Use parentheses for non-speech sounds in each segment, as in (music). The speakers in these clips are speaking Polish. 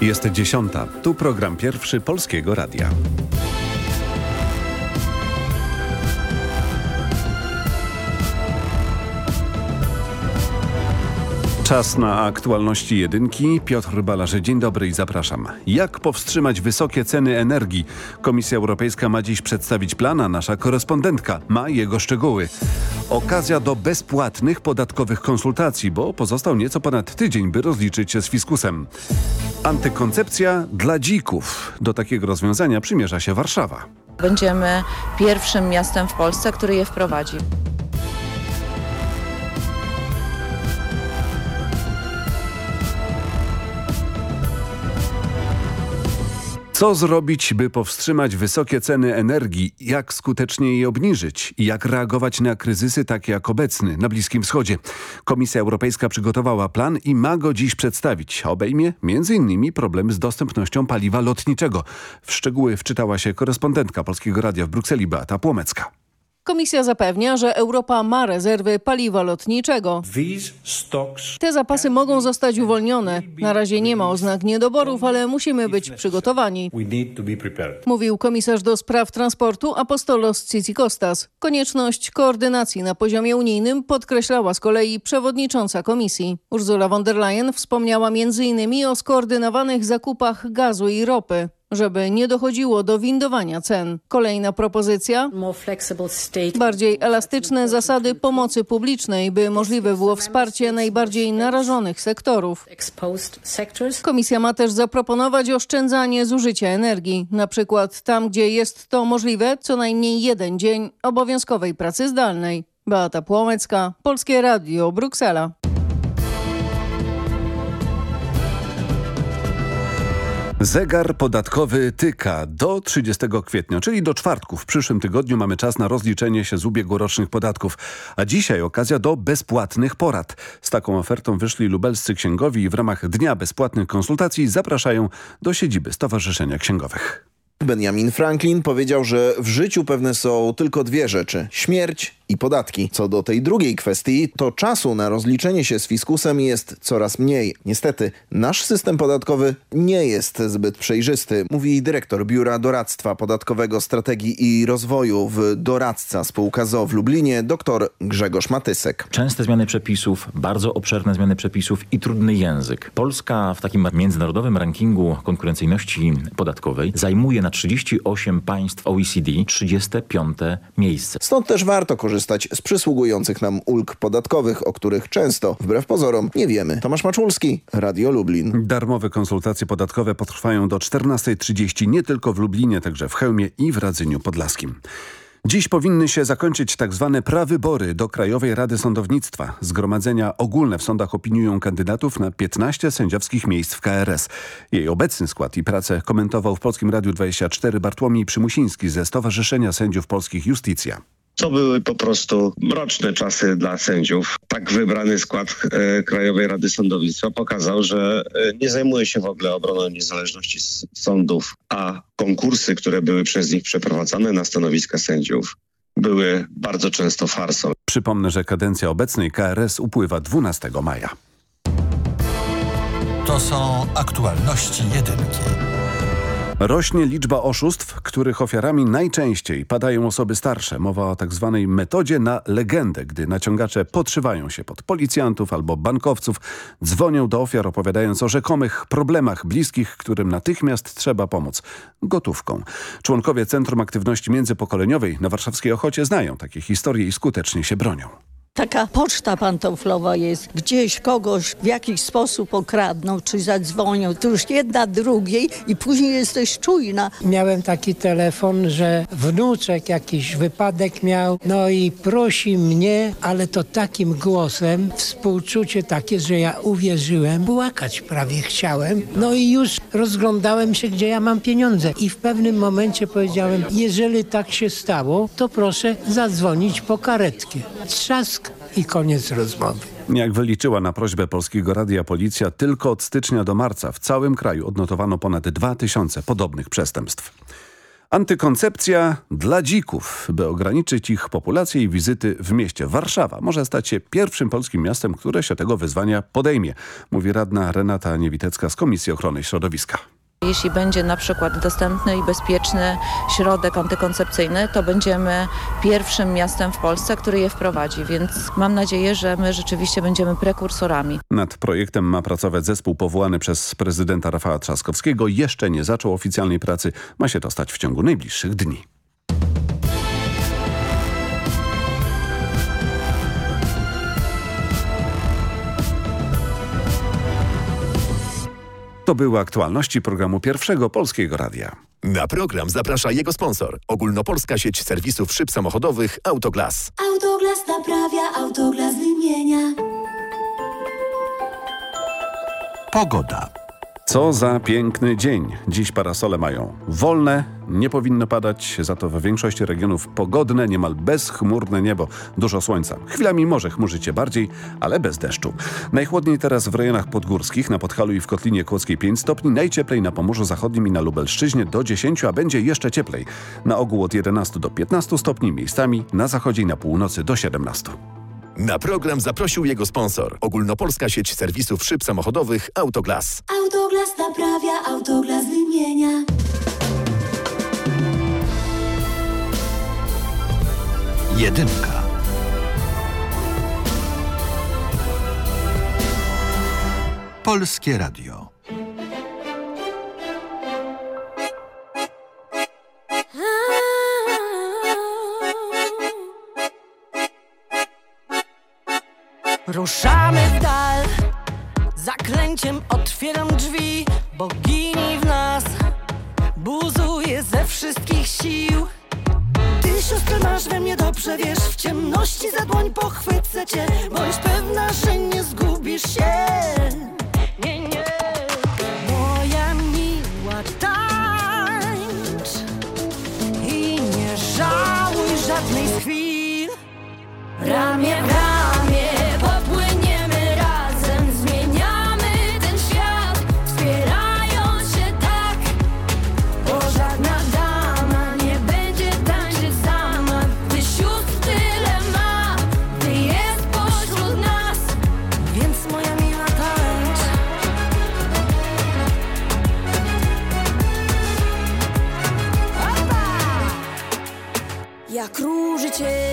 Jest dziesiąta. Tu program pierwszy Polskiego Radia. Czas na aktualności jedynki. Piotr Balarzy, dzień dobry i zapraszam. Jak powstrzymać wysokie ceny energii? Komisja Europejska ma dziś przedstawić plan, a nasza korespondentka ma jego szczegóły. Okazja do bezpłatnych podatkowych konsultacji, bo pozostał nieco ponad tydzień, by rozliczyć się z fiskusem. Antykoncepcja dla dzików. Do takiego rozwiązania przymierza się Warszawa. Będziemy pierwszym miastem w Polsce, który je wprowadzi. Co zrobić, by powstrzymać wysokie ceny energii? Jak skutecznie je obniżyć? I jak reagować na kryzysy takie jak obecny na Bliskim Wschodzie? Komisja Europejska przygotowała plan i ma go dziś przedstawić. Obejmie m.in. problem z dostępnością paliwa lotniczego. W szczegóły wczytała się korespondentka Polskiego Radia w Brukseli Beata Płomecka. Komisja zapewnia, że Europa ma rezerwy paliwa lotniczego. Te zapasy mogą zostać uwolnione. Na razie nie ma oznak niedoborów, ale musimy być przygotowani. Mówił komisarz do spraw transportu Apostolos Tsitsikostas. Konieczność koordynacji na poziomie unijnym podkreślała z kolei przewodnicząca komisji. Ursula von der Leyen wspomniała m.in. o skoordynowanych zakupach gazu i ropy żeby nie dochodziło do windowania cen. Kolejna propozycja bardziej elastyczne zasady pomocy publicznej, by możliwe było wsparcie najbardziej narażonych sektorów. Komisja ma też zaproponować oszczędzanie zużycia energii, na przykład tam, gdzie jest to możliwe, co najmniej jeden dzień obowiązkowej pracy zdalnej. Beata Płomecka, Polskie Radio, Bruksela. Zegar podatkowy tyka do 30 kwietnia, czyli do czwartku. W przyszłym tygodniu mamy czas na rozliczenie się z ubiegłorocznych podatków. A dzisiaj okazja do bezpłatnych porad. Z taką ofertą wyszli lubelscy księgowi i w ramach Dnia Bezpłatnych Konsultacji zapraszają do siedziby Stowarzyszenia Księgowych. Benjamin Franklin powiedział, że w życiu pewne są tylko dwie rzeczy. Śmierć i podatki. Co do tej drugiej kwestii, to czasu na rozliczenie się z fiskusem jest coraz mniej. Niestety, nasz system podatkowy nie jest zbyt przejrzysty, mówi dyrektor Biura Doradztwa Podatkowego Strategii i Rozwoju w Doradca Spółka ZO w Lublinie, dr Grzegorz Matysek. Częste zmiany przepisów, bardzo obszerne zmiany przepisów i trudny język. Polska w takim międzynarodowym rankingu konkurencyjności podatkowej zajmuje na 38 państw OECD 35 miejsce. Stąd też warto korzystać korzystać z przysługujących nam ulg podatkowych, o których często, wbrew pozorom, nie wiemy. Tomasz Maczulski, Radio Lublin. Darmowe konsultacje podatkowe potrwają do 14.30 nie tylko w Lublinie, także w Chełmie i w Radzyniu Podlaskim. Dziś powinny się zakończyć tak zwane prawybory do Krajowej Rady Sądownictwa. Zgromadzenia ogólne w sądach opiniują kandydatów na 15 sędziowskich miejsc w KRS. Jej obecny skład i pracę komentował w Polskim Radiu 24 Bartłomiej Przymusiński ze Stowarzyszenia Sędziów Polskich Justicja. To były po prostu mroczne czasy dla sędziów. Tak wybrany skład e, Krajowej Rady Sądownictwa pokazał, że e, nie zajmuje się w ogóle obroną niezależności sądów, a konkursy, które były przez nich przeprowadzane na stanowiska sędziów, były bardzo często farsą. Przypomnę, że kadencja obecnej KRS upływa 12 maja. To są aktualności jedynki. Rośnie liczba oszustw, których ofiarami najczęściej padają osoby starsze. Mowa o tak zwanej metodzie na legendę, gdy naciągacze podszywają się pod policjantów albo bankowców, dzwonią do ofiar opowiadając o rzekomych problemach bliskich, którym natychmiast trzeba pomóc. Gotówką. Członkowie Centrum Aktywności Międzypokoleniowej na warszawskiej Ochocie znają takie historie i skutecznie się bronią. Taka poczta pantoflowa jest, gdzieś kogoś w jakiś sposób okradną, czy zadzwonią, to już jedna drugiej i później jesteś czujna. Miałem taki telefon, że wnuczek jakiś wypadek miał, no i prosi mnie, ale to takim głosem, współczucie takie, że ja uwierzyłem, płakać prawie chciałem, no i już rozglądałem się, gdzie ja mam pieniądze. I w pewnym momencie powiedziałem, jeżeli tak się stało, to proszę zadzwonić po karetkę. Trzask i koniec rozmowy. Jak wyliczyła na prośbę Polskiego Radia Policja, tylko od stycznia do marca w całym kraju odnotowano ponad 2000 podobnych przestępstw. Antykoncepcja dla dzików, by ograniczyć ich populację i wizyty w mieście. Warszawa może stać się pierwszym polskim miastem, które się tego wyzwania podejmie, mówi radna Renata Niewitecka z Komisji Ochrony Środowiska. Jeśli będzie na przykład dostępny i bezpieczny środek antykoncepcyjny, to będziemy pierwszym miastem w Polsce, który je wprowadzi, więc mam nadzieję, że my rzeczywiście będziemy prekursorami. Nad projektem ma pracować zespół powołany przez prezydenta Rafała Trzaskowskiego. Jeszcze nie zaczął oficjalnej pracy. Ma się to stać w ciągu najbliższych dni. To były aktualności programu Pierwszego Polskiego Radia. Na program zaprasza jego sponsor. Ogólnopolska sieć serwisów szyb samochodowych Autoglas. Autoglas naprawia, Autoglas wymienia. Pogoda. Co za piękny dzień. Dziś parasole mają wolne, nie powinno padać, za to we większości regionów pogodne, niemal bezchmurne niebo, dużo słońca. Chwilami może chmurzyć się bardziej, ale bez deszczu. Najchłodniej teraz w rejonach podgórskich, na Podhalu i w Kotlinie Kłodzkiej 5 stopni, najcieplej na Pomorzu Zachodnim i na Lubelszczyźnie do 10, a będzie jeszcze cieplej. Na ogół od 11 do 15 stopni, miejscami na zachodzie i na północy do 17. Na program zaprosił jego sponsor. Ogólnopolska sieć serwisów szyb samochodowych Autoglas. Autoglas naprawia, Autoglas wymienia. Jedynka. Polskie Radio. Ruszamy w dal, zaklęciem otwieram drzwi Bogini w nas buzuje ze wszystkich sił Ty siostro masz we mnie dobrze, wiesz W ciemności za dłoń pochwycę cię. Bądź pewna, że nie zgubisz się. Nie, nie. Moja miła tańcz I nie żałuj żadnej z chwil. Ramię ramię noche.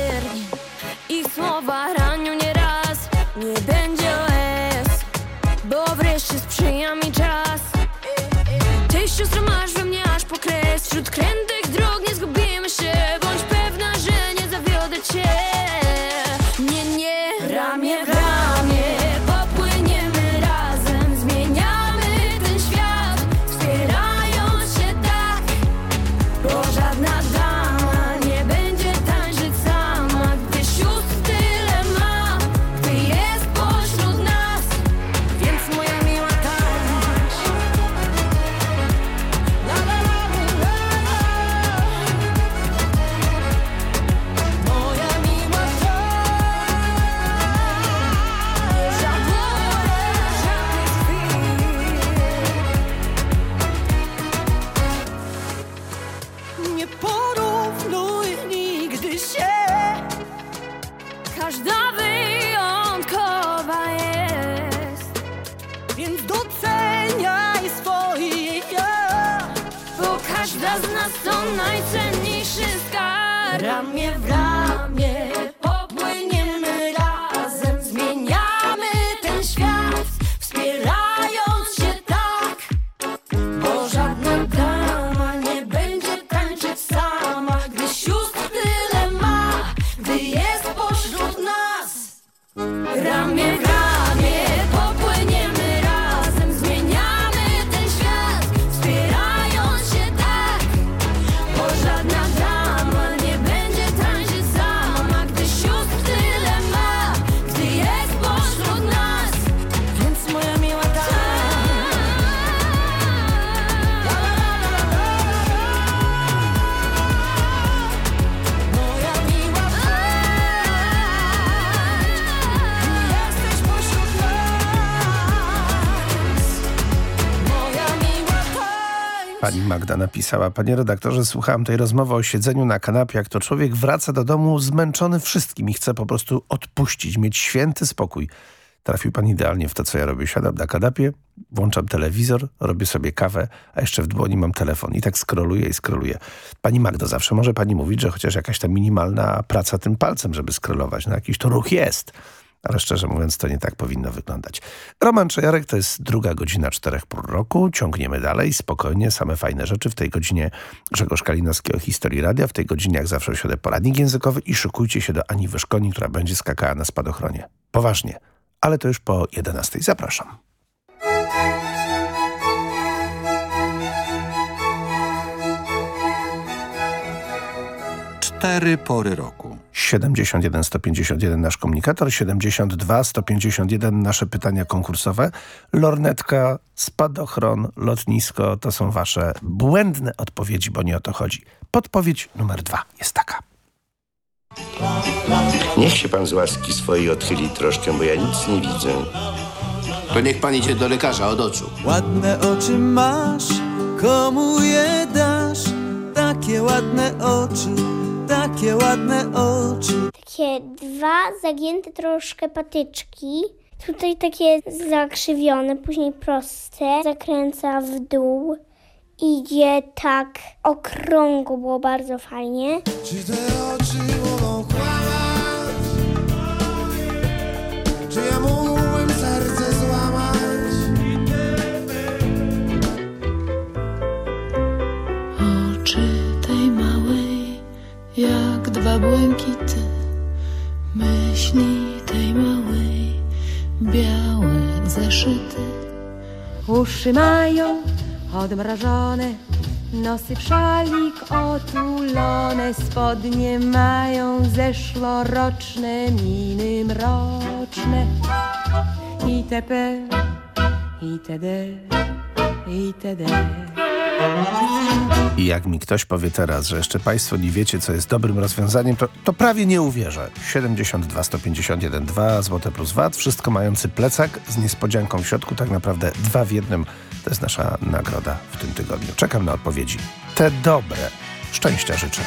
Magda napisała, panie redaktorze, słuchałam tej rozmowy o siedzeniu na kanapie, jak to człowiek wraca do domu zmęczony wszystkim i chce po prostu odpuścić, mieć święty spokój. Trafił pan idealnie w to, co ja robię. Siadam na kanapie, włączam telewizor, robię sobie kawę, a jeszcze w dłoni mam telefon i tak skroluję i skroluję. Pani Magdo, zawsze może pani mówić, że chociaż jakaś ta minimalna praca tym palcem, żeby skrolować, no jakiś to ruch jest. Ale szczerze mówiąc, to nie tak powinno wyglądać. Roman Czajarek to jest druga godzina czterech pór roku. Ciągniemy dalej, spokojnie, same fajne rzeczy. W tej godzinie Grzegorz Kalinowski o historii radia, w tej godzinie jak zawsze osiądę poradnik językowy i szykujcie się do Ani Wyszkoni, która będzie skakała na spadochronie. Poważnie ale to już po 11. Zapraszam. Cztery pory roku. 71 151 nasz komunikator, 72 151 nasze pytania konkursowe. Lornetka, spadochron, lotnisko to są wasze błędne odpowiedzi, bo nie o to chodzi. Podpowiedź numer dwa jest taka. Niech się pan z łaski swojej odchyli troszkę, bo ja nic nie widzę. To niech pan idzie do lekarza od oczu. Ładne oczy masz, komu je dasz? Takie ładne oczy, takie ładne oczy. Takie dwa zagięte troszkę patyczki. Tutaj takie zakrzywione, później proste. Zakręca w dół. Idzie tak okrągło, było bardzo fajnie. Czy te oczy mogą kłamać? Czy ja błękity. Myśli tej małej, białe zeszyty. Uszy mają odmrażone, nosy w szalik otulone, spodnie mają zeszłoroczne miny mroczne. Itp, itd, itd. I jak mi ktoś powie teraz, że jeszcze państwo nie wiecie, co jest dobrym rozwiązaniem, to, to prawie nie uwierzę. 72 151 2 zł plus VAT, wszystko mający plecak z niespodzianką w środku, tak naprawdę dwa w jednym. To jest nasza nagroda w tym tygodniu. Czekam na odpowiedzi. Te dobre. Szczęścia życzę.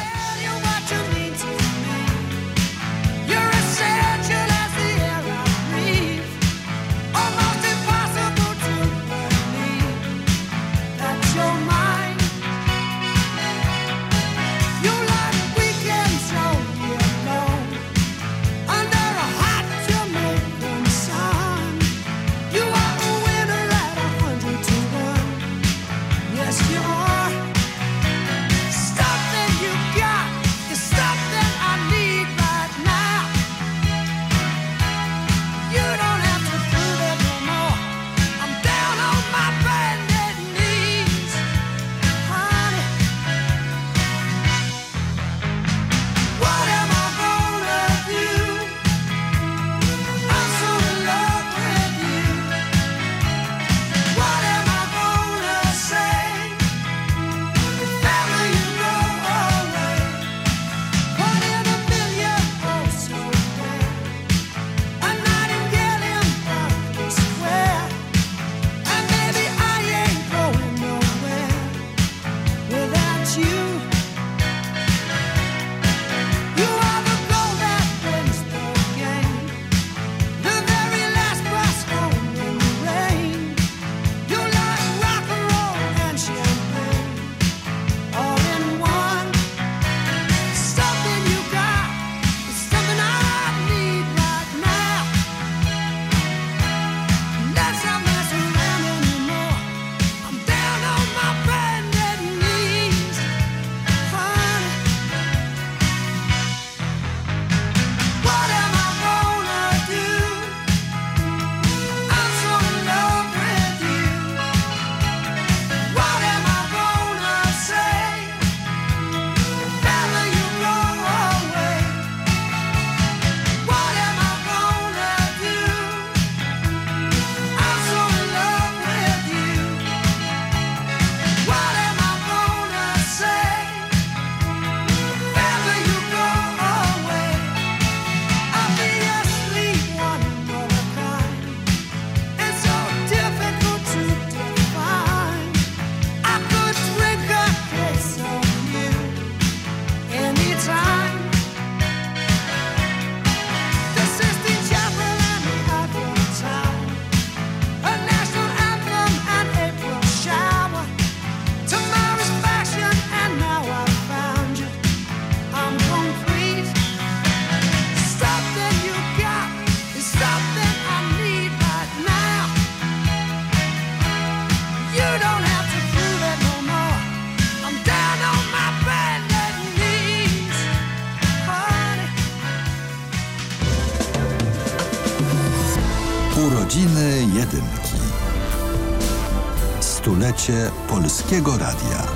Polskiego Radia.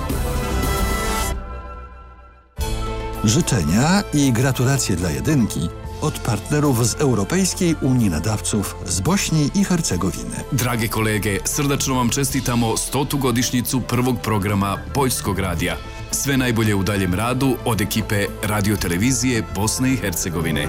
Życzenia i gratulacje dla Jedynki od partnerów z Europejskiej Unii Nadawców z Bośni i Hercegowiny. Drage kolege, srdačno vam čestitamo 100. godišnjicu prvog programa Poljskog radija. Sve najbolje u daljem radu od ekipe radiotelevizije Bosne i Hercegovine.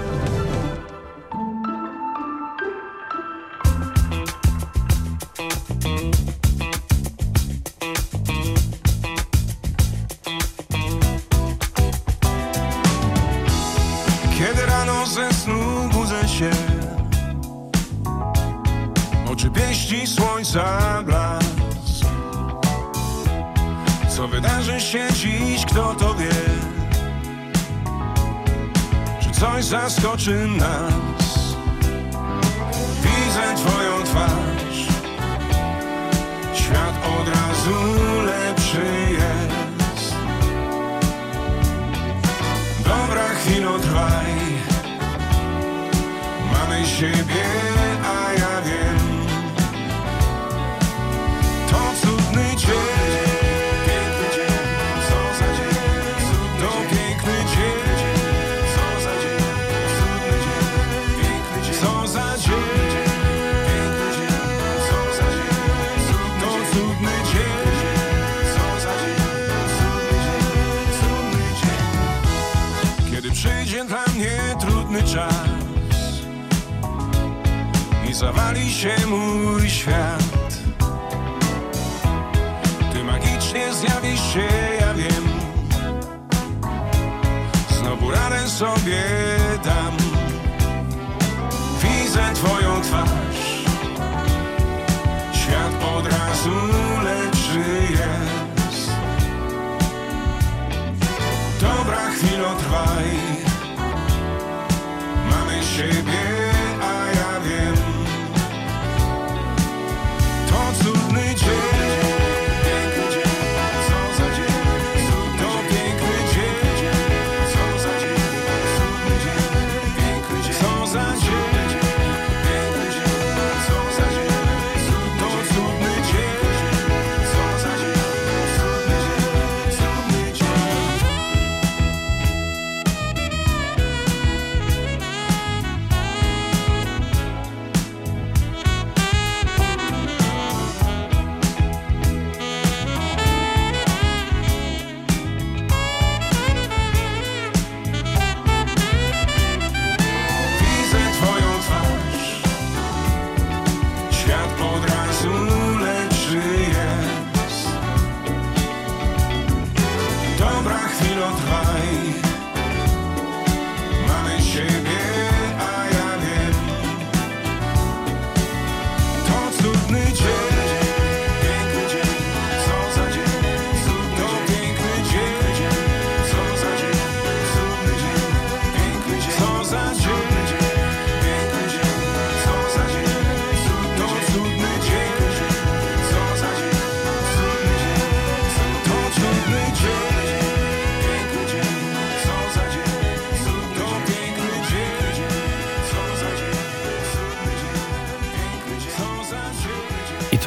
czemu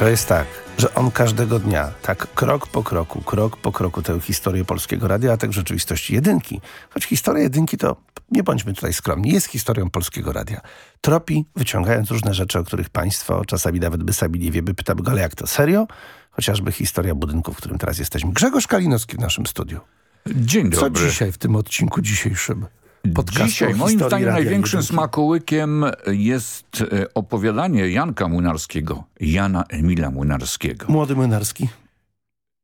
to jest tak, że on każdego dnia, tak krok po kroku, krok po kroku tę historię Polskiego Radia, a tak w rzeczywistości jedynki. Choć historia jedynki to, nie bądźmy tutaj skromni, jest historią Polskiego Radia. Tropi, wyciągając różne rzeczy, o których państwo czasami nawet by sami nie wiemy, pytamy go, ale jak to, serio? Chociażby historia budynku, w którym teraz jesteśmy. Grzegorz Kalinowski w naszym studiu. Dzień Co dobry. dzisiaj w tym odcinku dzisiejszym? Podcastu Dzisiaj moim zdaniem największym smakołykiem jest e, opowiadanie Janka Młynarskiego, Jana Emila Młynarskiego. Młody Młynarski.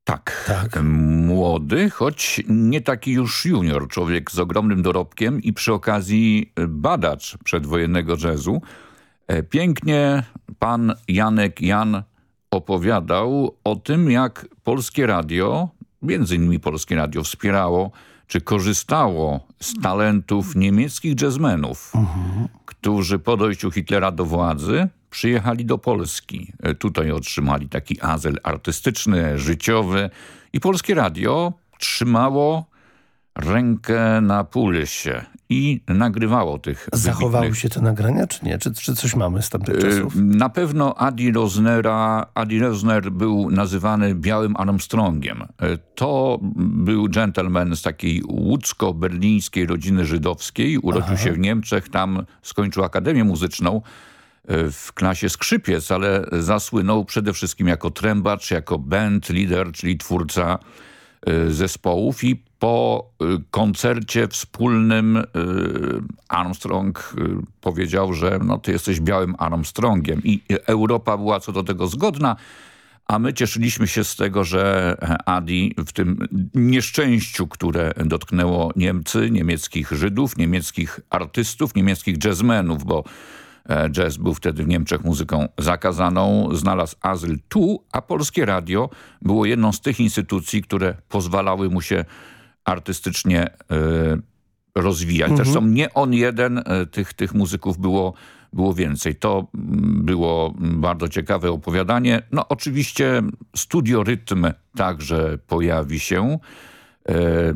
Tak, młody, choć nie taki już junior, człowiek z ogromnym dorobkiem i przy okazji badacz przedwojennego jazzu. E, Pięknie pan Janek Jan opowiadał o tym, jak Polskie Radio, między innymi Polskie Radio wspierało czy korzystało z talentów niemieckich jazzmenów, którzy po dojściu Hitlera do władzy przyjechali do Polski. E, Tutaj otrzymali taki azyl artystyczny, życiowy i Polskie Radio trzymało rękę na pulsie i nagrywało tych Zachowały wybitnych się te nagrania, czy nie? Czy, czy coś mamy z tamtych E, czasów? Na pewno Adi Rosnera, Adi Rosner był nazywany białym Armstrongiem. E, To był gentleman z takiej łódzko-berlińskiej rodziny żydowskiej. Urodził się w Niemczech, tam skończył Akademię Muzyczną e, w klasie skrzypiec, ale zasłynął przede wszystkim jako trębacz, jako band leader, czyli twórca zespołów i po e, koncercie wspólnym e, Armstrong e, powiedział, że no, ty jesteś białym Armstrongiem i Europa była co do tego zgodna, a my cieszyliśmy się z tego, że Adi w tym nieszczęściu, które dotknęło Niemcy, niemieckich Żydów, niemieckich artystów, niemieckich jazzmenów, bo e, jazz był wtedy w Niemczech muzyką zakazaną, znalazł azyl tu, a Polskie Radio było jedną z tych instytucji, które pozwalały mu się artystycznie e, rozwijać. Mhm. Zresztą nie on jeden, e, tych, tych muzyków było, było więcej. To mm, było bardzo ciekawe opowiadanie. No oczywiście Studio Rytm także pojawi się. E,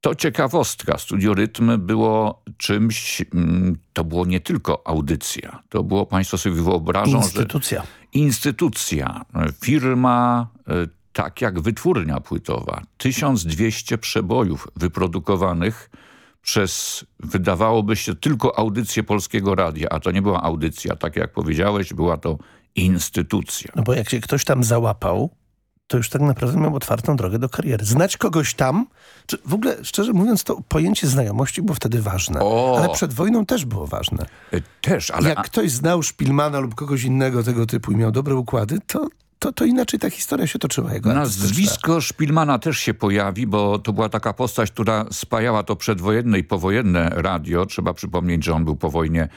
To ciekawostka. Studio Rytm było czymś, mm, to było nie tylko audycja. To było, państwo sobie wyobrażą, Instytucja. że instytucja, e, firma, tak jak wytwórnia płytowa. 1200 przebojów wyprodukowanych przez, wydawałoby się, tylko audycję Polskiego Radia, a to nie była audycja, tak jak powiedziałeś, była to instytucja. No bo jak się ktoś tam załapał, to już tak naprawdę miał otwartą drogę do kariery. Znać kogoś tam, czy w ogóle, szczerze mówiąc, to pojęcie znajomości było wtedy ważne. O! Ale przed wojną też było ważne. E, Też, ale... Jak ktoś znał Szpilmana lub kogoś innego tego typu i miał dobre układy, to, to, to inaczej ta historia się toczyła. Jego. Nazwisko Szpilmana też się pojawi, bo to była taka postać, która spajała to przedwojenne i powojenne radio. Trzeba przypomnieć, że on był po wojnie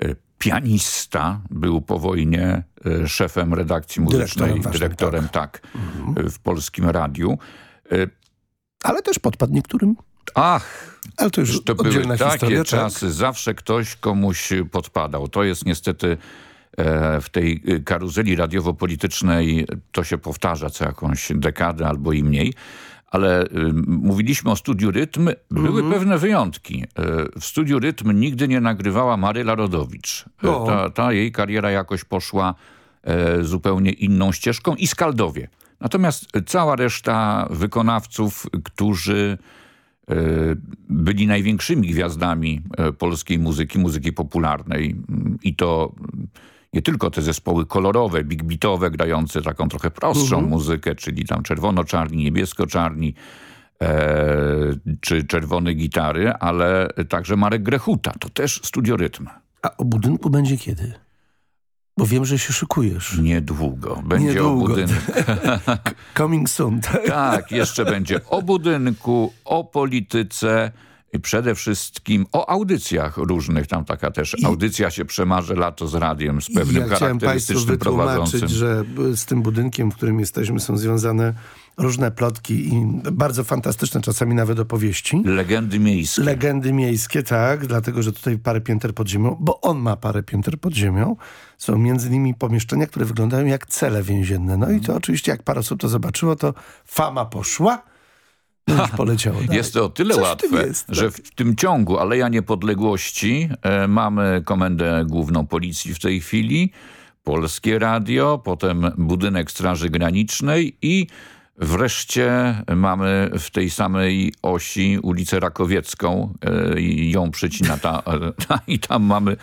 e, pianista, był po wojnie e, szefem redakcji muzycznej, Dyrektorem ważnym, dyrektorem tak, e, w Polskim Radiu. E, Ale też podpadł niektórym. Ach, Ale to już to były takie historia. tak? czasy. Zawsze ktoś komuś podpadał. To jest niestety w tej e, karuzeli radiowo-politycznej to się powtarza co jakąś dekadę albo i mniej. Ale y, mówiliśmy o Studiu Rytm. Były Mhm. pewne wyjątki. E, w Studiu Rytm nigdy nie nagrywała Maryla Rodowicz. E. Ta, ta jej kariera jakoś poszła e, zupełnie inną ścieżką i Skaldowie. Natomiast cała reszta wykonawców, którzy e, byli największymi gwiazdami e, polskiej muzyki, muzyki popularnej i to nie tylko te zespoły kolorowe, big beatowe, grające taką trochę prostszą Mhm. muzykę, czyli tam czerwono-czarni, niebiesko-czarni, e, czy czerwone gitary, ale także Marek Grechuta, to też Studio Rytm. A o budynku będzie kiedy? Bo wiem, że się szykujesz. Niedługo. Będzie Niedługo. o budynku. (laughs) Coming soon. tak? Tak, jeszcze będzie o budynku, o polityce przede wszystkim o audycjach różnych. Tam taka też audycja się przemarzy lato z radiem, z pewnym ja charakterystycznym prowadzącym. że z tym budynkiem, w którym jesteśmy są związane różne plotki i bardzo fantastyczne czasami nawet opowieści. Legendy miejskie. Legendy miejskie, tak, dlatego, że tutaj parę pięter pod ziemią, bo on ma parę pięter pod ziemią, są między nimi pomieszczenia, które wyglądają jak cele więzienne. No i to oczywiście, jak parę osób to zobaczyło, to fama poszła, już poleciało dalej. Jest to o tyle Coś łatwe, jest, że tak. w tym ciągu Aleja Niepodległości e, mamy Komendę Główną Policji w tej chwili, Polskie Radio, potem budynek Straży Granicznej i wreszcie mamy w tej samej osi ulicę Rakowiecką e, i ją przecina ta, ta (laughs) i tam mamy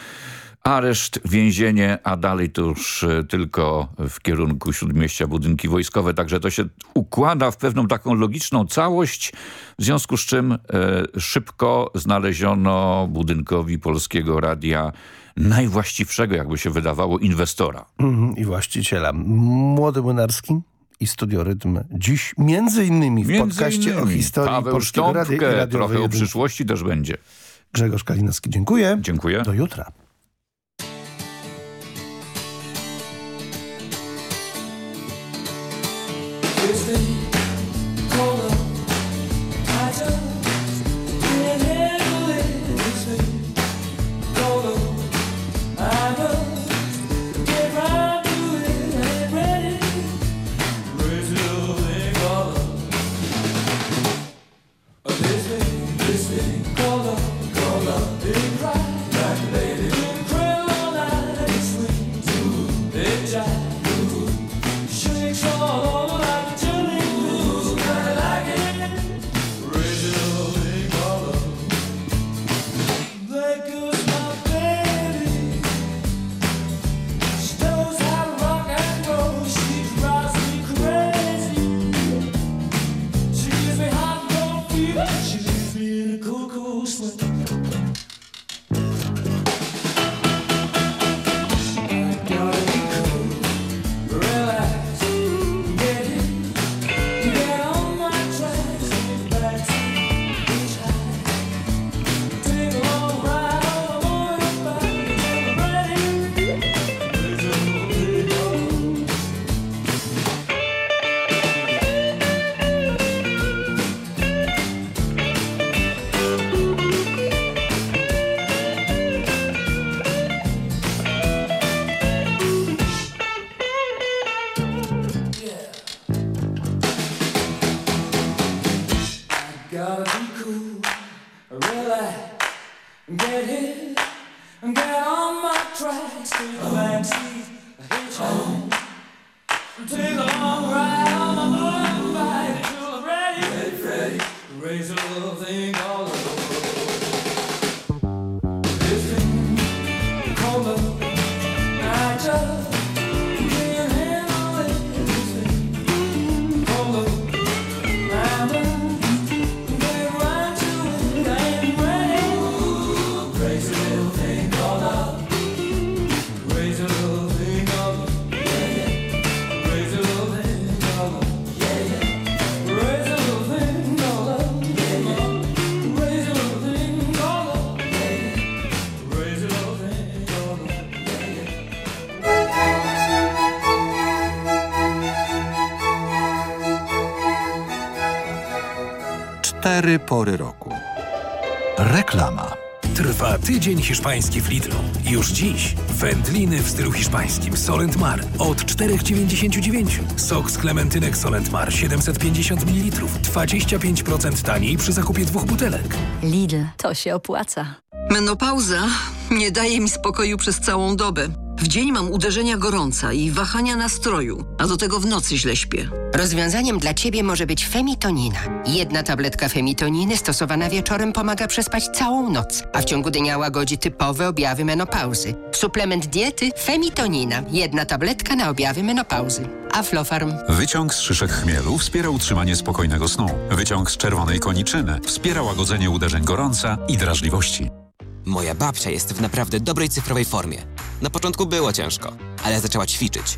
areszt, więzienie, a dalej to już e, tylko w kierunku Śródmieścia budynki wojskowe. Także to się układa w pewną taką logiczną całość, w związku z czym e, szybko znaleziono budynkowi Polskiego Radia najwłaściwszego, jakby się wydawało, inwestora. Mhm, I właściciela. Młody Młynarski i Studio Rytm. Dziś między innymi w Między podcaście o innymi historii Paweł Polskiego Radia i Sztąpkę, radiowej trochę o przyszłości też będzie. Grzegorz Kalinowski, dziękuję. Dziękuję. Do jutra. Cztery pory roku. Reklama. Trwa tydzień hiszpański w Lidlu. Już dziś wędliny w stylu hiszpańskim Solent Mar od 4,99. Sok z klementynek Solent Mar 750 ml. 25% taniej przy zakupie dwóch butelek. Lidl, to się opłaca. Menopauza nie daje mi spokoju przez całą dobę. W dzień mam uderzenia gorąca i wahania nastroju, a do tego w nocy źle śpię. Rozwiązaniem dla Ciebie może być femitonina. Jedna tabletka femitoniny stosowana wieczorem pomaga przespać całą noc, a w ciągu dnia łagodzi typowe objawy menopauzy. Suplement diety femitonina. Jedna tabletka na objawy menopauzy. Aflofarm. Wyciąg z szyszek chmielu wspiera utrzymanie spokojnego snu. Wyciąg z czerwonej koniczyny wspiera łagodzenie uderzeń gorąca i drażliwości. Moja babcia jest w naprawdę dobrej cyfrowej formie. Na początku było ciężko, ale zaczęła ćwiczyć.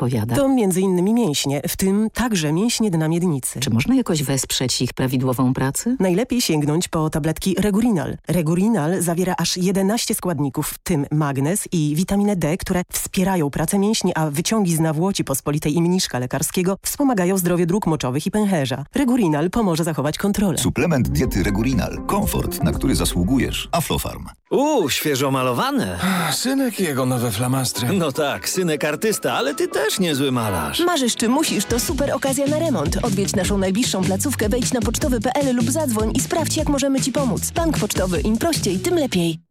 odpowiada? To m.in. mięśnie, w tym także mięśnie dna miednicy. Czy można jakoś wesprzeć ich prawidłową pracę? Najlepiej sięgnąć po tabletki Regurinal. Regurinal zawiera aż 11 składników, w tym magnez i witaminę D, które wspierają pracę mięśni, a wyciągi z nawłoci pospolitej i mniszka lekarskiego wspomagają zdrowie dróg moczowych i pęcherza. Regurinal pomoże zachować kontrolę. Suplement diety Regurinal. Komfort, na który zasługujesz. Aflofarm. Uuu, świeżo malowane. Synek jego nowe flamastry. No tak, synek artysta, ale ty też niezły malarz. Marzysz czy musisz, to super okazja na remont. Odwiedź naszą najbliższą placówkę, wejdź na pocztowy.pl lub zadzwoń i sprawdź, jak możemy Ci pomóc. Bank pocztowy, im prościej, tym lepiej.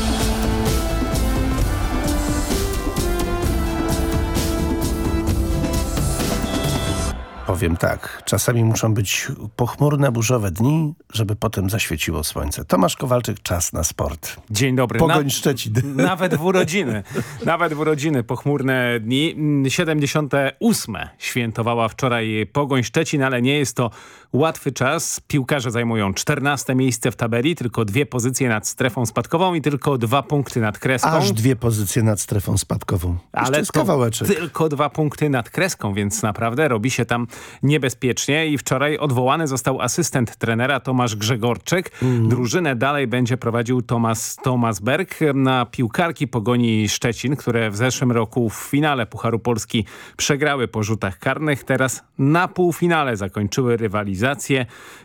Powiem tak, czasami muszą być pochmurne, burzowe dni, żeby potem zaświeciło słońce. Tomasz Kowalczyk, czas na sport. Dzień dobry. Pogoń Na- Szczecin. (laughs) Nawet w urodziny. Nawet w urodziny pochmurne dni. Mm, 78. świętowała wczoraj Pogoń Szczecin, ale nie jest to łatwy czas. Piłkarze zajmują 14 miejsce w tabeli, tylko dwie pozycje nad strefą spadkową i tylko dwa punkty nad kreską. Aż dwie pozycje nad strefą spadkową. Ale jest kawałeczek. tylko dwa punkty nad kreską, więc naprawdę robi się tam niebezpiecznie i wczoraj odwołany został asystent trenera Tomasz Grzegorczyk. Mm. Drużynę dalej będzie prowadził Tomasz, Tomasz Berg. Na piłkarki Pogoni Szczecin, które w zeszłym roku w finale Pucharu Polski przegrały po rzutach karnych, teraz na półfinale zakończyły rywalizację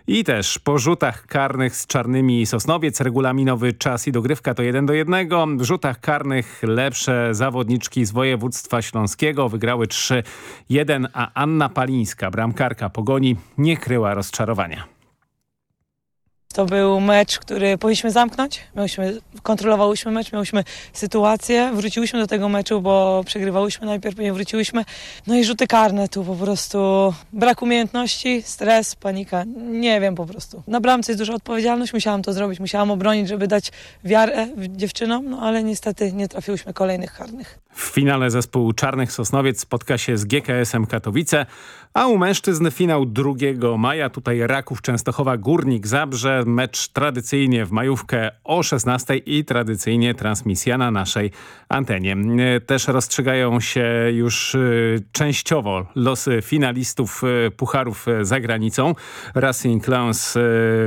i też po rzutach karnych z czarnymi Sosnowiec regulaminowy czas i dogrywka to 1 do 1. W rzutach karnych lepsze zawodniczki z województwa śląskiego wygrały 3-1, a Anna Palińska, bramkarka Pogoni, nie kryła rozczarowania. To był mecz, który powinniśmy zamknąć. Miałyśmy, kontrolowałyśmy mecz, miałyśmy sytuację, wróciłyśmy do tego meczu, bo przegrywałyśmy najpierw, później wróciłyśmy. No i rzuty karne tu po prostu brak umiejętności, stres, panika. Nie wiem po prostu. Na bramce jest duża odpowiedzialność, musiałam to zrobić, musiałam obronić, żeby dać wiarę dziewczynom, no ale niestety nie trafiłyśmy kolejnych karnych. W finale zespół Czarnych Sosnowiec spotka się z GKS-em Katowice, a u mężczyzn finał 2 maja. Tutaj Raków Częstochowa Górnik Zabrze. Mecz tradycyjnie w majówkę o 16 i tradycyjnie transmisja na naszej antenie. Też rozstrzygają się już y, częściowo losy finalistów y, pucharów za granicą. Racing Lens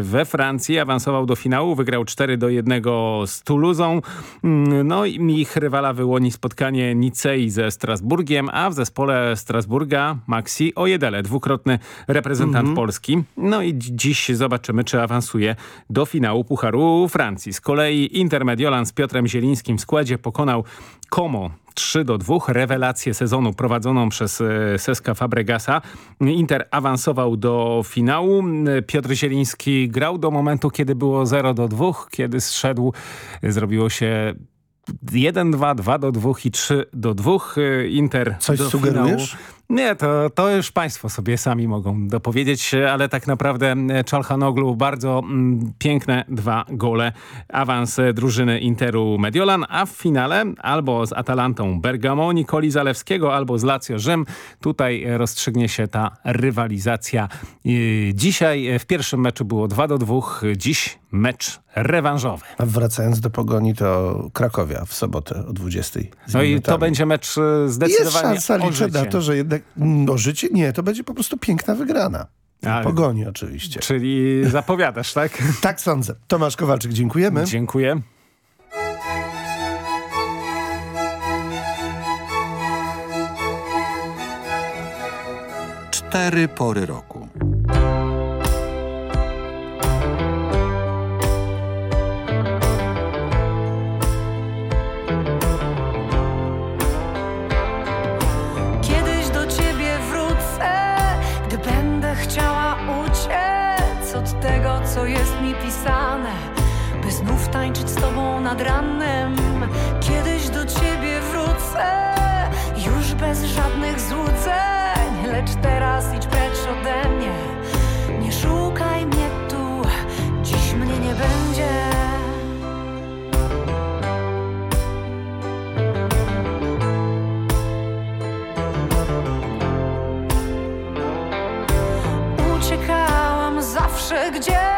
we Francji awansował do finału, wygrał 4 do 1 z Toulousą. Mm, No i ich rywala wyłoni spotkanie Nicei ze Strasburgiem, a w zespole Strasburga Maxi Ojedele, dwukrotny reprezentant Mhm. Polski. No i dzi- dziś zobaczymy, czy awansuje do finału Pucharu Francji. Z kolei Inter Mediolan z Piotrem Zielińskim w składzie pokonał Como 3 do 2. Rewelację sezonu prowadzoną przez e, Seska Fabregasa. Inter awansował do finału. Piotr Zieliński grał do momentu, kiedy było 0 do 2. Kiedy zszedł, zrobiło się 1-2, 2 do 2 i 3 do 2. E, Inter Coś do sugerujesz? Finału. Nie, to, to już państwo sobie sami mogą dopowiedzieć, ale tak naprawdę e, Czalhanoglu bardzo mm, piękne dwa gole. Awans e, drużyny Interu Mediolan, a w finale albo z Atalantą Bergamo Nikoli Zalewskiego, albo z Lazio Rzym. Tutaj e, rozstrzygnie się ta rywalizacja. Dzisiaj w pierwszym meczu było 2 do 2, dziś mecz rewanżowy. A wracając do Pogoni, to Krakowia w sobotę o 20. z No i to będzie mecz zdecydowanie Jest szansa, liczę na to, że jednak no życie nie, to będzie po prostu piękna wygrana. Ale- Pogoni oczywiście. Czyli zapowiadasz, tak? (laughs) tak sądzę. Tomasz Kowalczyk, dziękujemy. Dziękuję. Cztery pory roku. Nad. Kiedyś do ciebie wrócę, już bez żadnych złudzeń, lecz teraz idź precz ode mnie. Nie szukaj mnie tu, dziś mnie nie będzie. Uciekałam zawsze gdzieś,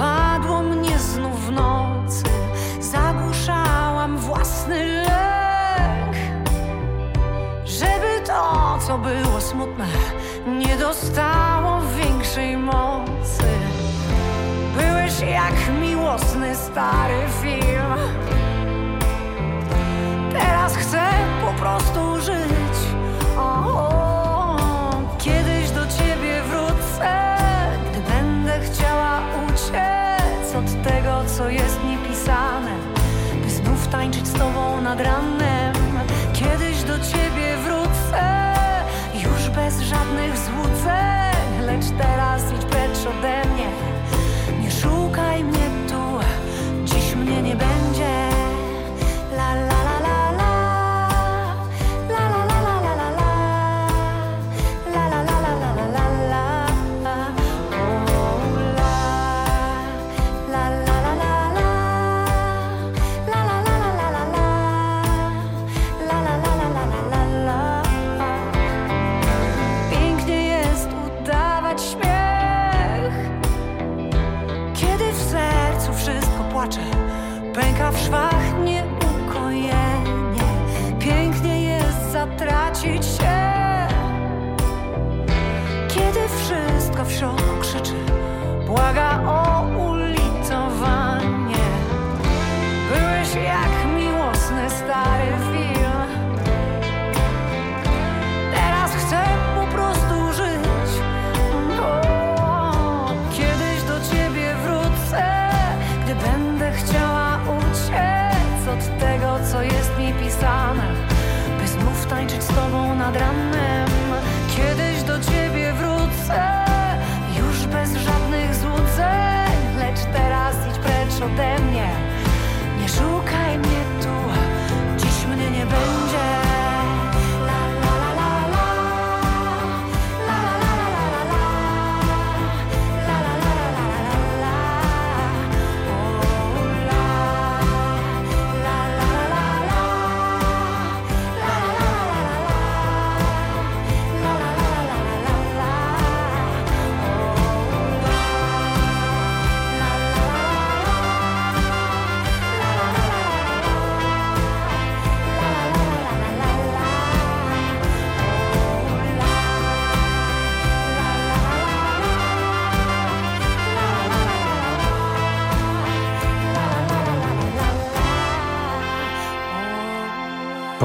dopadło mnie znów w nocy. Zagłuszałam własny lęk, żeby to, co było smutne, nie dostało większej mocy. Byłeś jak miłosny stary film. Teraz chcę po prostu żyć. O, o, z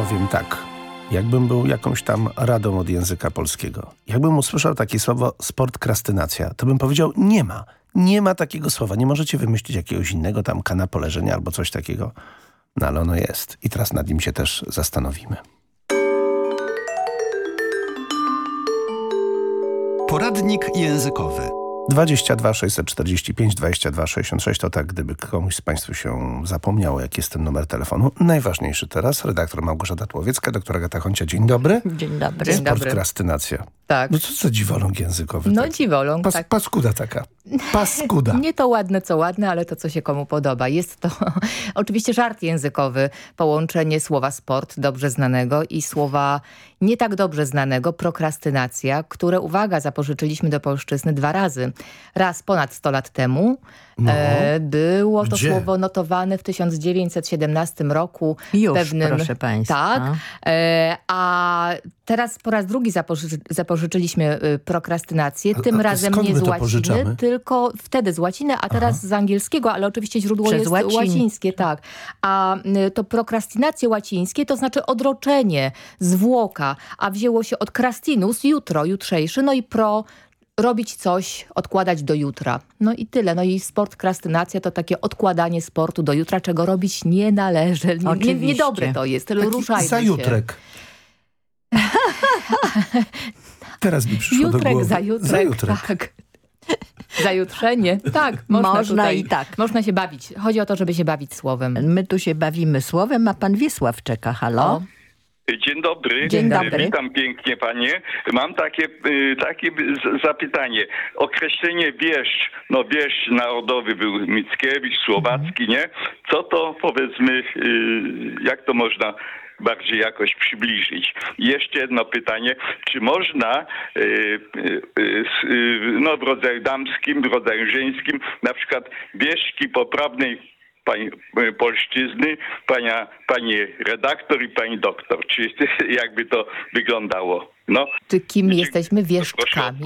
Powiem tak. Jakbym był jakąś tam radą od języka polskiego, jakbym usłyszał takie słowo sport krastynacja, to bym powiedział nie ma. Nie ma takiego słowa. Nie możecie wymyślić jakiegoś innego tam kanapa leżenia albo coś takiego. No ale ono jest. I teraz nad nim się też zastanowimy. Poradnik językowy. 22 645 22 66 to tak, gdyby komuś z Państwa się zapomniało, jaki jest ten numer telefonu. Najważniejszy teraz, redaktor Małgorzata Tłowiecka, doktor Agata Choncia. Dzień dobry. Dzień dobry. Sport krastynacja. Tak. No co za dziwoląg językowy. No tak. dziwoląg, Pas, tak. Paskuda taka. Paskuda. (laughs) Nie to ładne, co ładne, ale to, co się komu podoba. Jest to (laughs) oczywiście żart językowy, połączenie słowa sport, dobrze znanego, i słowa nie tak dobrze znanego, prokrastynacja, które, uwaga, zapożyczyliśmy do polszczyzny dwa razy. Raz ponad 100 lat temu No. e, było to Gdzie? słowo notowane w 1917 roku. Już, pewnym, proszę państwa. Tak, e, a teraz po raz drugi zapoży, zapożyczyliśmy y, prokrastynację, tym a razem nie z łaciny, tylko wtedy z łaciny, a teraz z angielskiego, ale oczywiście źródło Przez jest łacin. łacińskie, tak. A y, to prokrastynacje łacińskie to znaczy odroczenie, zwłoka, a wzięło się od crastinus, jutro, jutrzejszy, no i pro robić coś, odkładać do jutra. No i tyle. No i sport, krastynacja to takie odkładanie sportu do jutra, czego robić nie należy. Nie, nie, Oczywiście. niedobre to jest. Taki Ruszajmy za jutrek. (laughs) Teraz mi przyszło do Jutrek, głowy. zajutrek, Zajutrek. tak. Zajutrzenie, tak. (laughs) Można, Można tutaj, i tak. Można się bawić. Chodzi o to, żeby się bawić słowem. My tu się bawimy słowem, a pan Wiesław czeka. Halo? Dzień dobry. Dzień dobry. Witam pięknie panie. Mam takie, y, takie zapytanie. Określenie wieszcz, no wieszcz narodowy był Mickiewicz, Słowacki, nie? Co to powiedzmy, y, jak to można bardziej jakoś przybliżyć. Jeszcze jedno pytanie. Czy można no, w rodzaju damskim, w rodzaju żeńskim, na przykład wieszki poprawnej pani e, polszczyzny, pania, pani redaktor i pani doktor. Czy (laughs) jakby to wyglądało? No, Czy kim jesteśmy wieszczkami?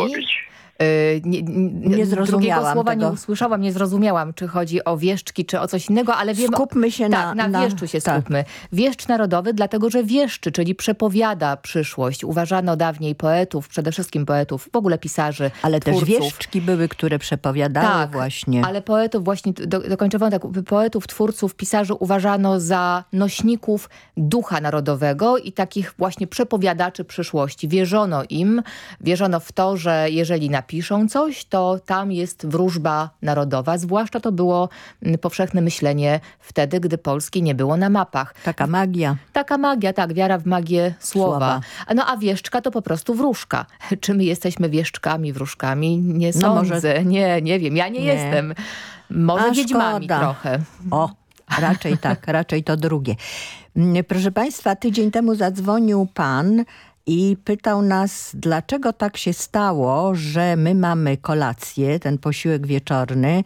Yy, nie, nie, Nie zrozumiałam Drugiego słowa tego. nie usłyszałam, nie zrozumiałam, czy chodzi o wieszczki, czy o coś innego, ale wiem... Skupmy się tak, na- na... na- wieszczu się tak. skupmy. Wieszcz narodowy, dlatego że wieszczy, czyli przepowiada przyszłość. Uważano dawniej poetów, przede wszystkim poetów, w ogóle pisarzy, Ale też twórców. wieszczki były, które przepowiadały Tak, właśnie. ale poetów właśnie, do, dokończę tak, poetów, twórców, pisarzy uważano za nośników ducha narodowego i takich właśnie przepowiadaczy przyszłości. Wierzono im, wierzono w to, że jeżeli napiszą coś, to tam jest wróżba narodowa. Zwłaszcza to było mm, powszechne myślenie wtedy, gdy Polski nie było na mapach. Taka magia. Taka magia, tak, wiara w magię słowa. Słowa. No a wieszczka to po prostu wróżka. (laughs) Czy my jesteśmy wieszczkami, wróżkami? Nie No może- sądzę. Nie, nie wiem. Ja nie, Nie. jestem. Może A, wiedźmami szkoda. trochę. O, raczej tak, raczej to drugie. Mm, Proszę Państwa, tydzień temu zadzwonił pan i pytał nas, dlaczego tak się stało, że my mamy kolację, ten posiłek wieczorny,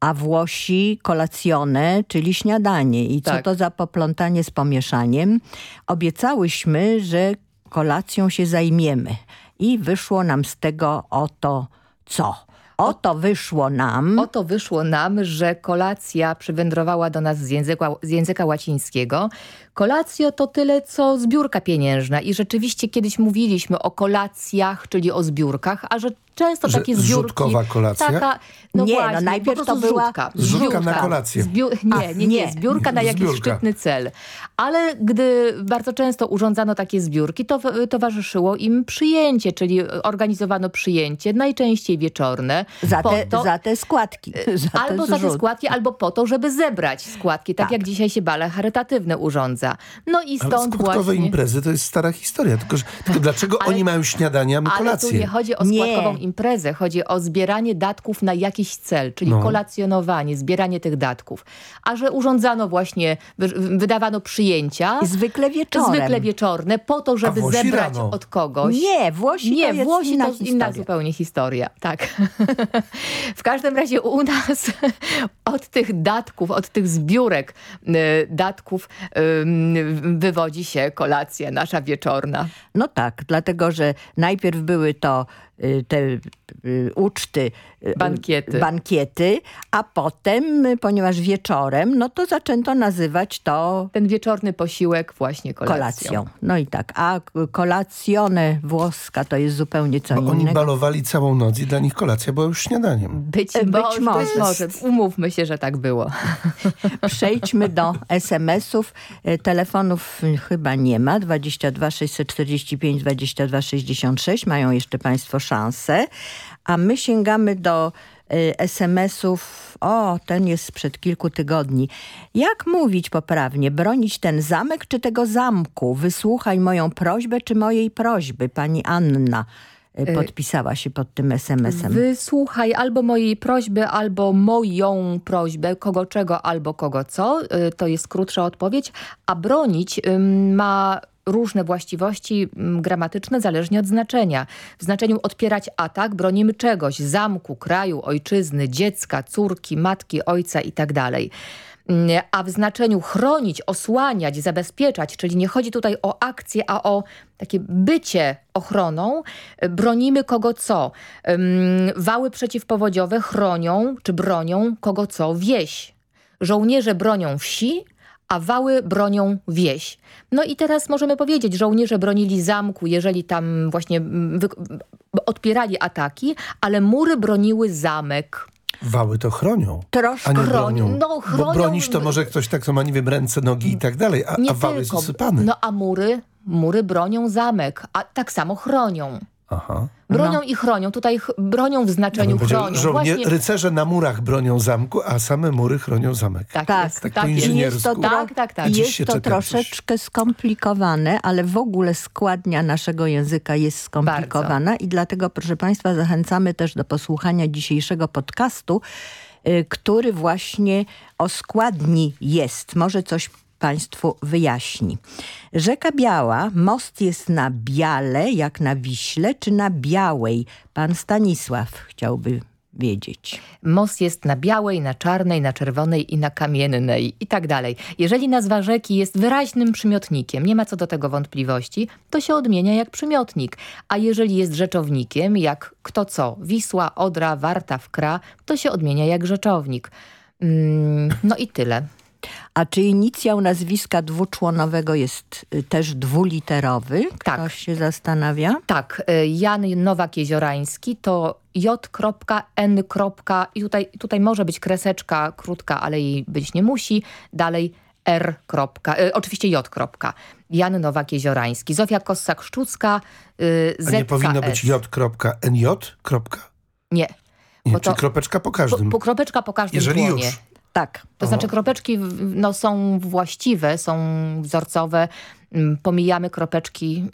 a Włosi kolacjone, czyli śniadanie. I co Tak. to za poplątanie z pomieszaniem? Obiecałyśmy, że kolacją się zajmiemy. I wyszło nam z tego oto co? Oto wyszło nam... Oto wyszło nam, że kolacja przywędrowała do nas z języka, z języka łacińskiego. Kolacjo to tyle, co zbiórka pieniężna. I rzeczywiście kiedyś mówiliśmy o kolacjach, czyli o zbiórkach, a że często Że takie zbiórki... zrzutkowa kolacja? Taka, no Nie, no właśnie, najpierw po prostu to była zrzutka. Zrzutka na kolację. Zbiu nie, nie, nie, nie. zbiórka na jakiś Zbiórka. szczytny cel. Ale gdy bardzo często urządzano takie zbiórki, to towarzyszyło im przyjęcie, czyli organizowano przyjęcie, najczęściej wieczorne. Za po te, to, za te składki. (laughs) Za te albo za te składki, albo po to, żeby zebrać składki, tak, Tak. jak dzisiaj się bale charytatywne urządza. No i Ale stąd skutkowe właśnie... imprezy to jest stara historia. Tylko, że, tylko dlaczego Ale- oni mają śniadania, a my Ale tu kolację? nie chodzi o Nie. składkową imprezę, chodzi o zbieranie datków na jakiś cel, czyli No. kolacjonowanie, zbieranie tych datków. A że urządzano właśnie, wy- wydawano przyjęcia, zwykle wieczorem. zwykle wieczorne, po to, żeby zebrać rano. od kogoś. Nie, Włosi Nie, to jest Włosi inna to inna zupełnie historia. Tak. (laughs) w każdym razie u nas (laughs) od tych datków, od tych zbiórek y, datków wywodzi się kolacja nasza wieczorna. No tak, dlatego że najpierw były to te y, uczty, y, Bankiety. bankiety, a potem, y, ponieważ wieczorem, no to zaczęto nazywać to Ten wieczorny posiłek właśnie kolacją. kolacją. No i tak, a kolacjone włoska to jest zupełnie co Bo innego. oni balowali całą noc i dla nich kolacja była już śniadaniem. Być, Być mo- może. Być może. Umówmy się, że tak było. (laughs) Przejdźmy do SMS-ów. E, Telefonów y, chyba nie ma. 22 645 22 66. Mają jeszcze Państwo szansę. A my sięgamy do y, SMS-ów. O, ten jest sprzed kilku tygodni. Jak mówić poprawnie? Bronić ten zamek czy tego zamku? Wysłuchaj moją prośbę czy mojej prośby? Pani Anna y, Y, podpisała się pod tym SMS-em. Wysłuchaj albo mojej prośby, albo moją prośbę, kogo czego, albo kogo co. To jest krótsza odpowiedź. A bronić ma różne właściwości ym, gramatyczne zależnie od znaczenia. W znaczeniu odpierać atak bronimy czegoś, zamku, kraju, ojczyzny, dziecka, córki, matki, ojca itd. Mm, A w znaczeniu chronić, osłaniać, zabezpieczać, czyli nie chodzi tutaj o akcję, a o takie bycie ochroną, y, bronimy kogo co. Wały przeciwpowodziowe chronią czy bronią kogo co wieś. Żołnierze bronią wsi, a wały bronią wieś. No i teraz możemy powiedzieć, żołnierze bronili zamku, jeżeli tam właśnie mm, odpierali ataki, ale mury broniły zamek. Wały to chronią. Troszkę a nie bronią. no, Bo chronią- bronić to może ktoś tak, co ma, nie wiem, ręce, nogi i tak dalej, a, Nie a wały tylko. usypany. No a mury, mury bronią zamek, a tak samo chronią. Aha. Bronią No. i chronią. Tutaj ch znaczeniu Ja znaczeniu powiedział, chronią. żołnie, Właśnie rycerze na murach bronią zamku, a same mury chronią zamek. tak, Tak, jest, tak tak po jest. Jest to, Tak, tak, tak. Jest to czeka coś. troszeczkę skomplikowane, ale w ogóle składnia naszego języka jest skomplikowana i dlatego, proszę Państwa, zachęcamy też do posłuchania dzisiejszego podcastu, y, który właśnie o składni jest. Może coś Państwu wyjaśni. Rzeka Biała, most jest na Biale, jak na Wiśle, czy na Białej? Pan Stanisław chciałby wiedzieć. Most jest na białej, na czarnej, na czerwonej i na kamiennej i tak dalej. Jeżeli nazwa rzeki jest wyraźnym przymiotnikiem, nie ma co do tego wątpliwości, to się odmienia jak przymiotnik. A jeżeli jest rzeczownikiem, jak kto co, Wisła, Odra, Warta, Wkra, to się odmienia jak rzeczownik. Mm, no i tyle. A czy inicjał nazwiska dwuczłonowego jest y, też dwuliterowy? Tak. Ktoś się zastanawia? Tak, y, Jan Nowak-Jeziorański to J.N. i tutaj, tutaj może być kreseczka krótka, ale jej być nie musi. Dalej R. Y, oczywiście J. Jan Nowak-Jeziorański. Zofia Kossak-Szczucka, y, A nie powinno ZKS. być J.NJ? Nie. Nie, Bo czy to- kropeczka po Po, każdym. po kropeczka po każdym Jeżeli członie. już. Tak. To znaczy kropeczki w- no, są właściwe, są wzorcowe. Mm, Pomijamy kropeczki,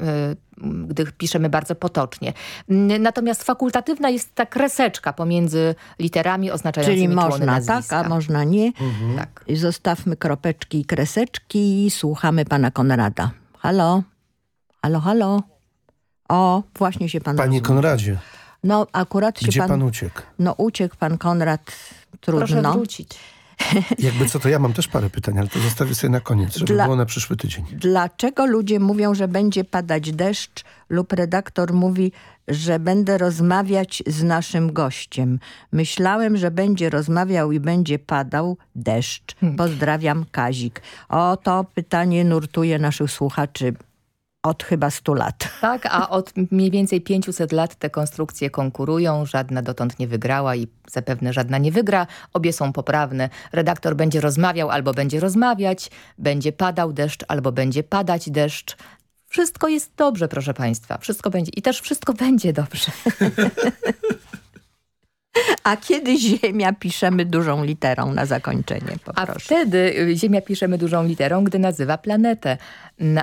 y, gdy piszemy bardzo potocznie. Mm, Natomiast fakultatywna jest ta kreseczka pomiędzy literami oznaczającymi Czyli można nazwiska. tak, a można nie. Tak. I Zostawmy kropeczki i kreseczki i słuchamy pana Konrada. Halo? Halo, halo? O, właśnie się pan... Panie rozumie. Konradzie, No akurat się gdzie pan... pan uciekł? No uciekł pan Konrad, Proszę trudno. wrócić. Jakby co, to ja mam też parę pytań, ale to zostawię sobie na koniec, żeby Dla- było na przyszły tydzień. Dlaczego ludzie mówią, że będzie padać deszcz lub redaktor mówi, że będę rozmawiać z naszym gościem? Myślałem, że będzie rozmawiał i będzie padał deszcz. Pozdrawiam, Kazik. O, to pytanie nurtuje naszych słuchaczy od chyba 100 lat. Tak, a od mniej więcej 500 lat te konstrukcje konkurują. Żadna dotąd nie wygrała i zapewne żadna nie wygra. Obie są poprawne. Redaktor będzie rozmawiał albo będzie rozmawiać, będzie padał deszcz albo będzie padać deszcz. Wszystko jest dobrze, proszę Państwa. Wszystko będzie i też wszystko będzie dobrze. (laughs) A kiedy Ziemia piszemy dużą literą na zakończenie, A poproszę. wtedy y, Ziemia piszemy dużą literą, gdy nazywa planetę.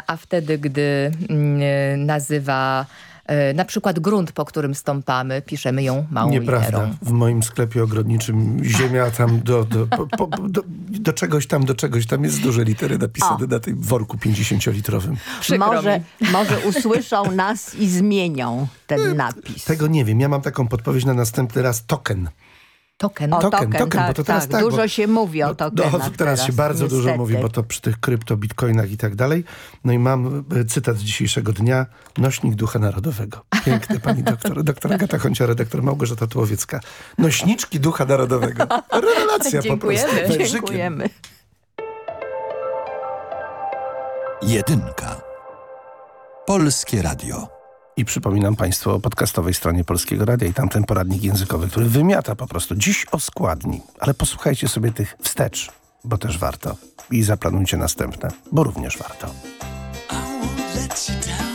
A wtedy, gdy mm, y, nazywa na przykład grunt, po którym stąpamy, piszemy ją małą Nieprawda. literą. W moim sklepie ogrodniczym ziemia tam do, do, po, po, do, do czegoś tam, do czegoś tam jest duże litery napisane na tym worku 50-litrowym. Przykro Może, może usłyszą nas i zmienią ten napis. Tego nie wiem. Ja mam taką podpowiedź na następny raz. Token. Token. O, token, token, token tak, bo to teraz tak, tak dużo bo, się mówi o no, no, tokenach. No, (laughs) teraz, teraz się bardzo niestety. dużo mówi, bo to przy tych krypto, bitcoinach i tak dalej. No i mam e, cytat z dzisiejszego dnia. Nośnik ducha narodowego. Piękny pani doktor. (laughs) Doktor Agata Honcia, redaktor Małgorzata Tułowiecka. Nośniczki ducha narodowego. Rewelacja po prostu. (laughs) Dziękujemy. Dziękujemy. Jedynka. Polskie Radio. I przypominam Państwu o podcastowej stronie Polskiego Radia i tamten poradnik językowy, który wymiata po prostu dziś o składni. Ale posłuchajcie sobie tych wstecz, bo też warto. I zaplanujcie następne, bo również warto. I won't let you down.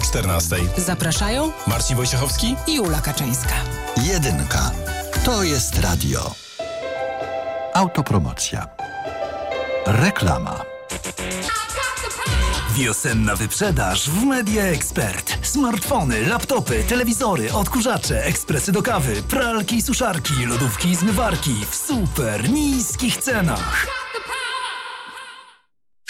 14. Zapraszają Marcin Wojciechowski i Ula Kaczyńska. Jedynka. To jest radio. Autopromocja. Reklama. Wiosenna wyprzedaż w Media Expert. Smartfony, laptopy, telewizory, odkurzacze, ekspresy do kawy, pralki i suszarki, lodówki i zmywarki w super niskich cenach.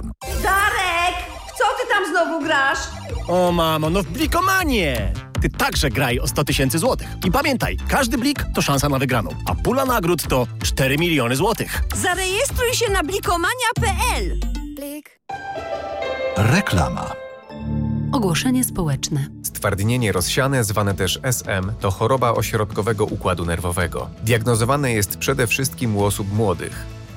Aflofarm. Darek! Co ty tam znowu grasz? O mamo, no w blikomanie! Ty także graj o 100 tysięcy złotych. I pamiętaj, każdy blik to szansa na wygraną, a pula nagród to 4 miliony złotych. Zarejestruj się na blikomania.pl Blik. Reklama. Ogłoszenie społeczne. Stwardnienie rozsiane, zwane też SM, to choroba ośrodkowego układu nerwowego. Diagnozowane jest przede wszystkim u osób młodych.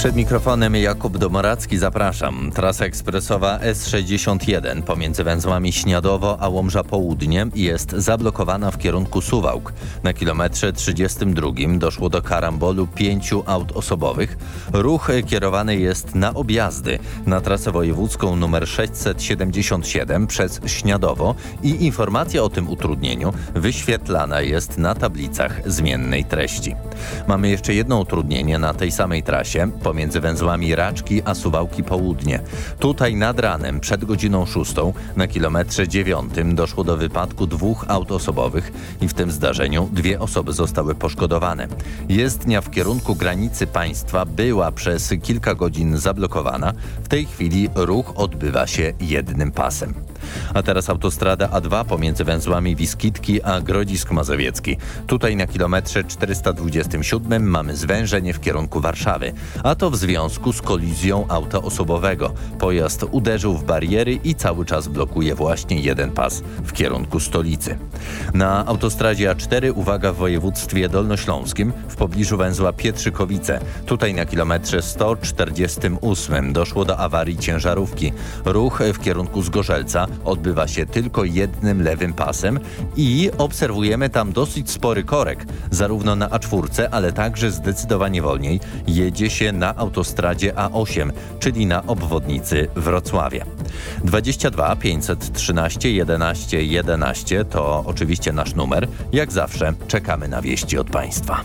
Przed mikrofonem Jakub Domoracki zapraszam. Trasa ekspresowa S61 pomiędzy węzłami Śniadowo a Łomża Południe jest zablokowana w kierunku Suwałk. Na kilometrze 32 doszło do karambolu pięciu aut osobowych. Ruch kierowany jest na objazdy na trasę wojewódzką nr 677 przez Śniadowo i informacja o tym utrudnieniu wyświetlana jest na tablicach zmiennej treści. Mamy jeszcze jedno utrudnienie na tej samej trasie pomiędzy węzłami Raczki a Suwałki Południe. Tutaj nad ranem przed godziną 6 na kilometrze 9 doszło do wypadku dwóch aut osobowych i w tym zdarzeniu dwie osoby zostały poszkodowane. Jezdnia w kierunku granicy państwa była przez kilka godzin zablokowana. W tej chwili ruch odbywa się jednym pasem. A teraz autostrada A2 pomiędzy węzłami Wiskitki a Grodzisk Mazowiecki. Tutaj na kilometrze 427 mamy zwężenie w kierunku Warszawy, a to w związku z kolizją auta osobowego. Pojazd uderzył w bariery i cały czas blokuje właśnie jeden pas w kierunku stolicy. Na autostradzie A4 uwaga w województwie dolnośląskim w pobliżu węzła Pietrzykowice. Tutaj na kilometrze 148 doszło do awarii ciężarówki. Ruch w kierunku Zgorzelca odbywa się tylko jednym lewym pasem i obserwujemy tam dosyć spory korek, zarówno na A4, ale także zdecydowanie wolniej jedzie się na autostradzie A8, czyli na obwodnicy Wrocławia. 22 513 11 11 to oczywiście nasz numer. Jak zawsze czekamy na wieści od Państwa.